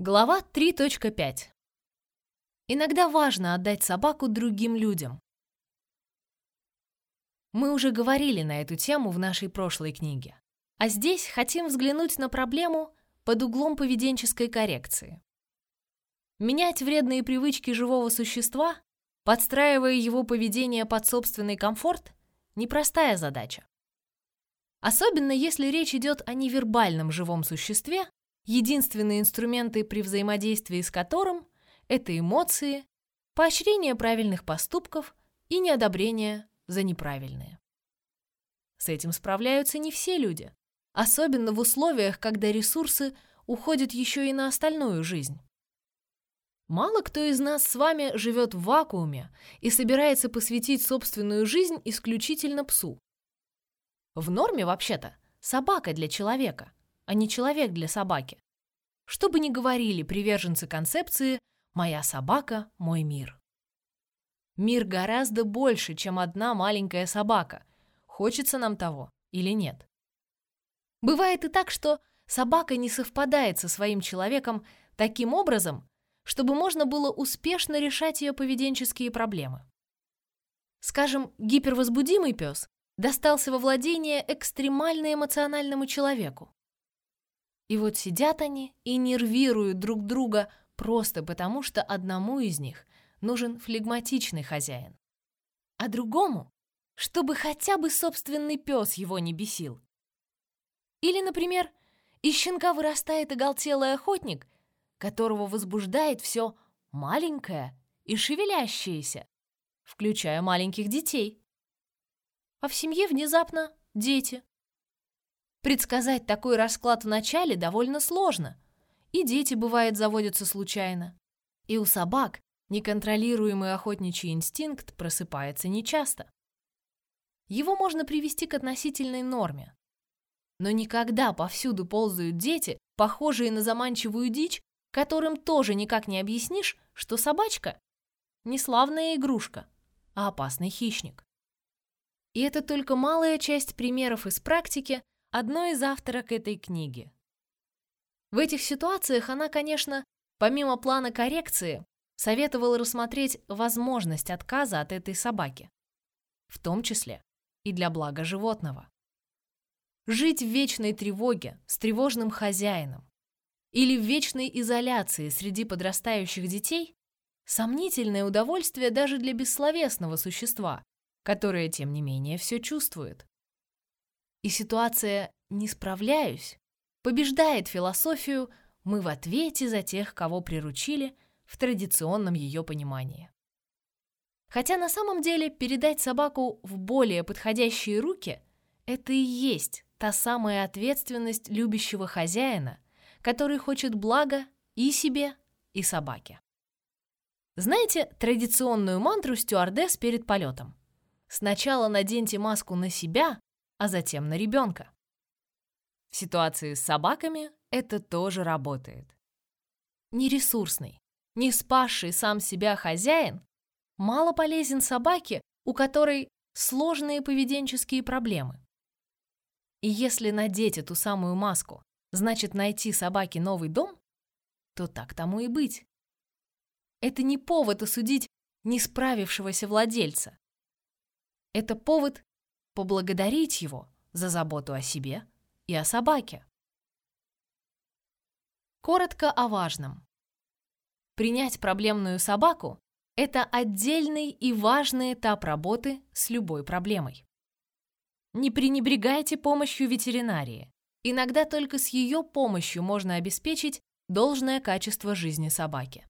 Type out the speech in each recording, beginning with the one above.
Глава 3.5. Иногда важно отдать собаку другим людям. Мы уже говорили на эту тему в нашей прошлой книге. А здесь хотим взглянуть на проблему под углом поведенческой коррекции. Менять вредные привычки живого существа, подстраивая его поведение под собственный комфорт, непростая задача. Особенно если речь идет о невербальном живом существе, единственные инструменты при взаимодействии с которым – это эмоции, поощрение правильных поступков и неодобрение за неправильные. С этим справляются не все люди, особенно в условиях, когда ресурсы уходят еще и на остальную жизнь. Мало кто из нас с вами живет в вакууме и собирается посвятить собственную жизнь исключительно псу. В норме, вообще-то, собака для человека, а не человек для собаки. Что бы ни говорили приверженцы концепции «моя собака – мой мир». Мир гораздо больше, чем одна маленькая собака. Хочется нам того или нет. Бывает и так, что собака не совпадает со своим человеком таким образом, чтобы можно было успешно решать ее поведенческие проблемы. Скажем, гипервозбудимый пес достался во владение экстремально эмоциональному человеку. И вот сидят они и нервируют друг друга просто потому, что одному из них нужен флегматичный хозяин, а другому, чтобы хотя бы собственный пес его не бесил. Или, например, из щенка вырастает оголтелый охотник, которого возбуждает все маленькое и шевелящееся, включая маленьких детей. А в семье внезапно дети. Предсказать такой расклад в начале довольно сложно. И дети, бывает, заводятся случайно. И у собак неконтролируемый охотничий инстинкт просыпается нечасто. Его можно привести к относительной норме. Но никогда повсюду ползают дети, похожие на заманчивую дичь, которым тоже никак не объяснишь, что собачка – не славная игрушка, а опасный хищник. И это только малая часть примеров из практики, одной из авторок этой книги. В этих ситуациях она, конечно, помимо плана коррекции, советовала рассмотреть возможность отказа от этой собаки, в том числе и для блага животного. Жить в вечной тревоге с тревожным хозяином или в вечной изоляции среди подрастающих детей – сомнительное удовольствие даже для бессловесного существа, которое, тем не менее, все чувствует. И ситуация «не справляюсь» побеждает философию «мы в ответе за тех, кого приручили» в традиционном ее понимании. Хотя на самом деле передать собаку в более подходящие руки – это и есть та самая ответственность любящего хозяина, который хочет блага и себе, и собаке. Знаете традиционную мантру стюардесс перед полетом? Сначала наденьте маску на себя, а затем на ребенка. В ситуации с собаками это тоже работает. Нересурсный, не спасший сам себя хозяин мало полезен собаке, у которой сложные поведенческие проблемы. И если надеть эту самую маску, значит найти собаке новый дом, то так тому и быть. Это не повод осудить не справившегося владельца. Это повод поблагодарить его за заботу о себе и о собаке. Коротко о важном. Принять проблемную собаку – это отдельный и важный этап работы с любой проблемой. Не пренебрегайте помощью ветеринарии. Иногда только с ее помощью можно обеспечить должное качество жизни собаки.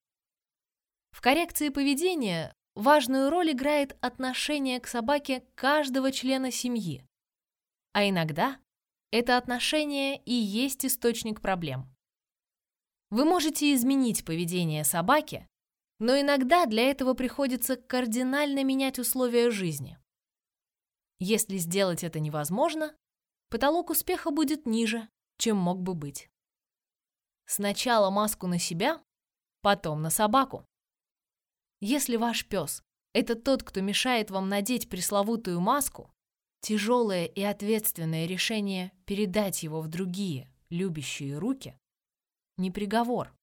В коррекции поведения важную роль играет отношение к собаке каждого члена семьи. А иногда это отношение и есть источник проблем. Вы можете изменить поведение собаки, но иногда для этого приходится кардинально менять условия жизни. Если сделать это невозможно, потолок успеха будет ниже, чем мог бы быть. Сначала маску на себя, потом на собаку. Если ваш пес – это тот, кто мешает вам надеть пресловутую маску, тяжелое и ответственное решение передать его в другие, любящие руки – не приговор.